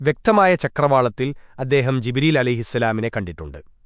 വ്യക്തമായ ചക്രവാളത്തിൽ അദ്ദേഹം ജിബിരിൽ അലിഹിസ്സലാമിനെ കണ്ടിട്ടുണ്ട്.